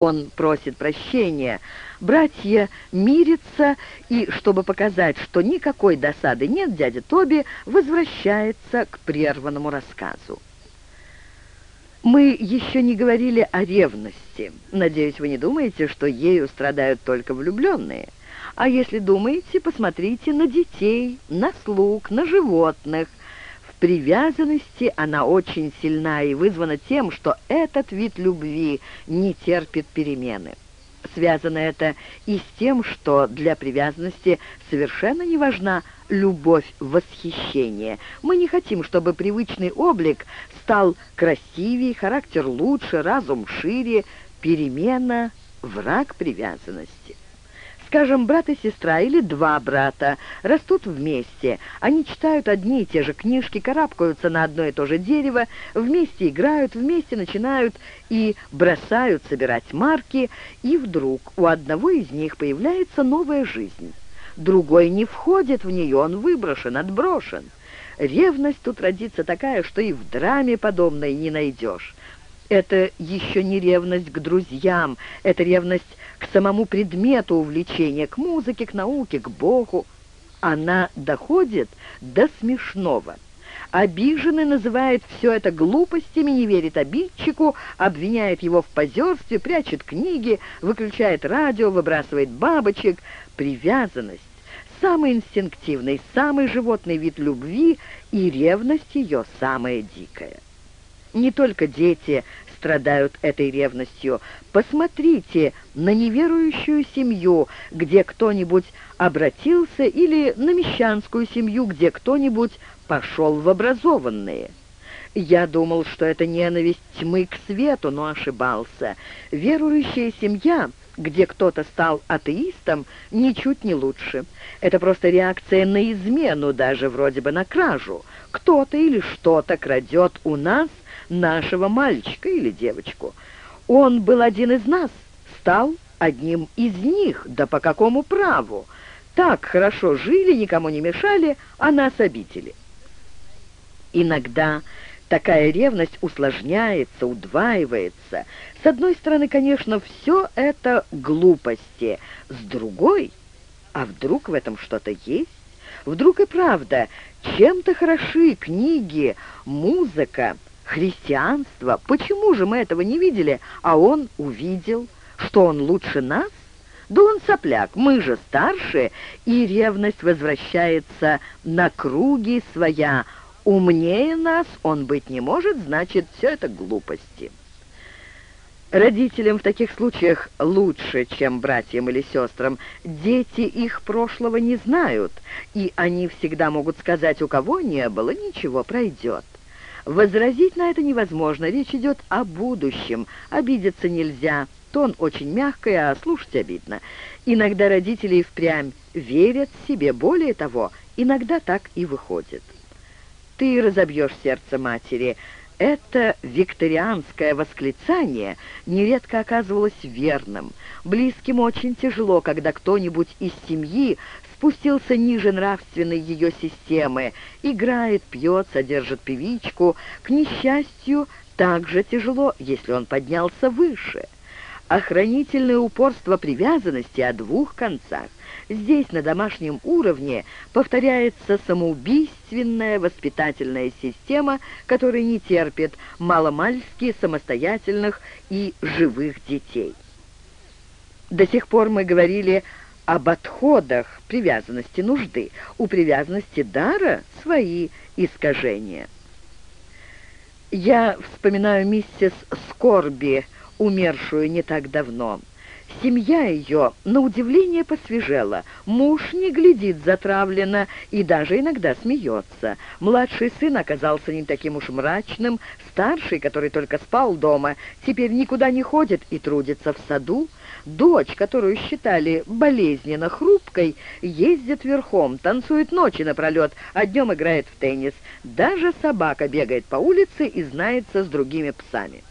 Он просит прощения. Братья мирятся, и, чтобы показать, что никакой досады нет, дядя Тоби возвращается к прерванному рассказу. Мы еще не говорили о ревности. Надеюсь, вы не думаете, что ею страдают только влюбленные. А если думаете, посмотрите на детей, на слуг, на животных привязанности она очень сильна и вызвана тем, что этот вид любви не терпит перемены. Связано это и с тем, что для привязанности совершенно не важна любовь восхищение. Мы не хотим, чтобы привычный облик стал красивее, характер лучше, разум шире, перемена – враг привязанности. Скажем, брат и сестра или два брата растут вместе. Они читают одни и те же книжки, карабкаются на одно и то же дерево, вместе играют, вместе начинают и бросают собирать марки, и вдруг у одного из них появляется новая жизнь. Другой не входит в нее, он выброшен, отброшен. Ревность тут родится такая, что и в драме подобной не найдешь. Это еще не ревность к друзьям, это ревность к самому предмету увлечения, к музыке, к науке, к Богу. Она доходит до смешного. Обиженный называет все это глупостями, не верит обидчику, обвиняет его в позерстве, прячет книги, выключает радио, выбрасывает бабочек. Привязанность – самый инстинктивный, самый животный вид любви, и ревность ее самая дикая. Не только дети страдают этой ревностью. Посмотрите на неверующую семью, где кто-нибудь обратился, или на мещанскую семью, где кто-нибудь пошел в образованные. Я думал, что это ненависть тьмы к свету, но ошибался. Верующая семья, где кто-то стал атеистом, ничуть не лучше. Это просто реакция на измену, даже вроде бы на кражу. Кто-то или что-то крадет у нас – нашего мальчика или девочку. Он был один из нас, стал одним из них, да по какому праву? Так хорошо жили, никому не мешали, а нас обидели. Иногда такая ревность усложняется, удваивается. С одной стороны, конечно, все это глупости, с другой, а вдруг в этом что-то есть? Вдруг и правда, чем-то хороши книги, музыка, христианство. Почему же мы этого не видели, а он увидел, что он лучше нас? Да он сопляк, мы же старше, и ревность возвращается на круги своя. Умнее нас он быть не может, значит, все это глупости. Родителям в таких случаях лучше, чем братьям или сестрам. Дети их прошлого не знают, и они всегда могут сказать, у кого не было, ничего пройдет. Возразить на это невозможно, речь идет о будущем, обидеться нельзя, тон очень мягкий, а слушать обидно. Иногда родители впрямь верят себе, более того, иногда так и выходит. Ты разобьешь сердце матери. Это викторианское восклицание нередко оказывалось верным. Близким очень тяжело, когда кто-нибудь из семьи спустился ниже нравственной ее системы, играет, пьет, содержит певичку. К несчастью, так же тяжело, если он поднялся выше. Охранительное упорство привязанности о двух концах. Здесь, на домашнем уровне, повторяется самоубийственная воспитательная система, которая не терпит маломальски самостоятельных и живых детей. До сих пор мы говорили об отходах привязанности нужды. У привязанности дара свои искажения. Я вспоминаю миссис Скорби, умершую не так давно. Семья ее, на удивление, посвежела. Муж не глядит затравленно и даже иногда смеется. Младший сын оказался не таким уж мрачным. Старший, который только спал дома, теперь никуда не ходит и трудится в саду. Дочь, которую считали болезненно хрупкой, ездит верхом, танцует ночи напролет, а днем играет в теннис. Даже собака бегает по улице и знается с другими псами.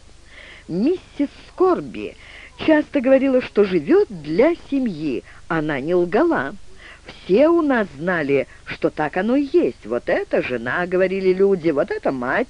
Миссис Скорби часто говорила, что живет для семьи. Она не лгала. Все у нас знали, что так оно и есть. Вот это жена, говорили люди, вот это мать.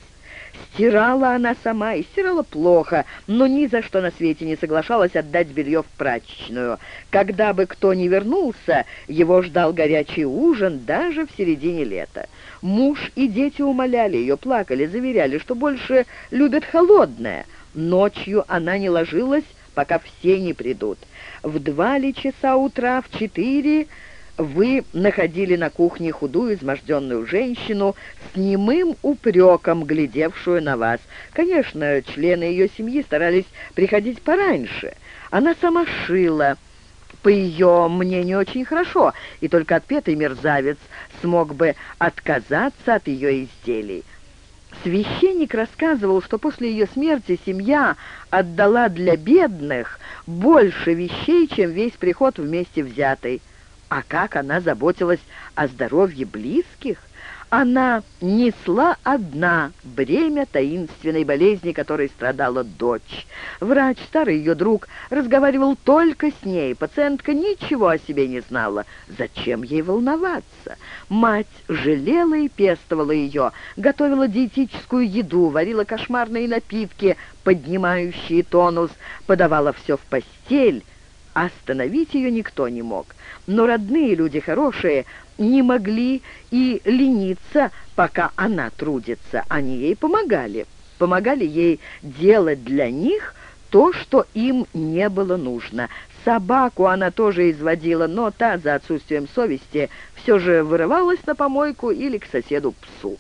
Стирала она сама и стирала плохо, но ни за что на свете не соглашалась отдать белье в прачечную. Когда бы кто ни вернулся, его ждал горячий ужин даже в середине лета. Муж и дети умоляли ее, плакали, заверяли, что больше любят холодное. Ночью она не ложилась, пока все не придут. В два ли часа утра, в четыре вы находили на кухне худую, изможденную женщину с немым упреком, глядевшую на вас. Конечно, члены ее семьи старались приходить пораньше. Она сама шила, по ее мнению, очень хорошо, и только отпетый мерзавец смог бы отказаться от ее изделий. Священник рассказывал, что после ее смерти семья отдала для бедных больше вещей, чем весь приход вместе взятый. А как она заботилась о здоровье близких? Она несла одна бремя таинственной болезни, которой страдала дочь. Врач, старый ее друг, разговаривал только с ней. Пациентка ничего о себе не знала. Зачем ей волноваться? Мать жалела и пестовала ее, готовила диетическую еду, варила кошмарные напитки, поднимающие тонус, подавала все в постель. Остановить ее никто не мог. Но родные люди хорошие не могли и лениться, пока она трудится. Они ей помогали. Помогали ей делать для них то, что им не было нужно. Собаку она тоже изводила, но та за отсутствием совести все же вырывалась на помойку или к соседу псу.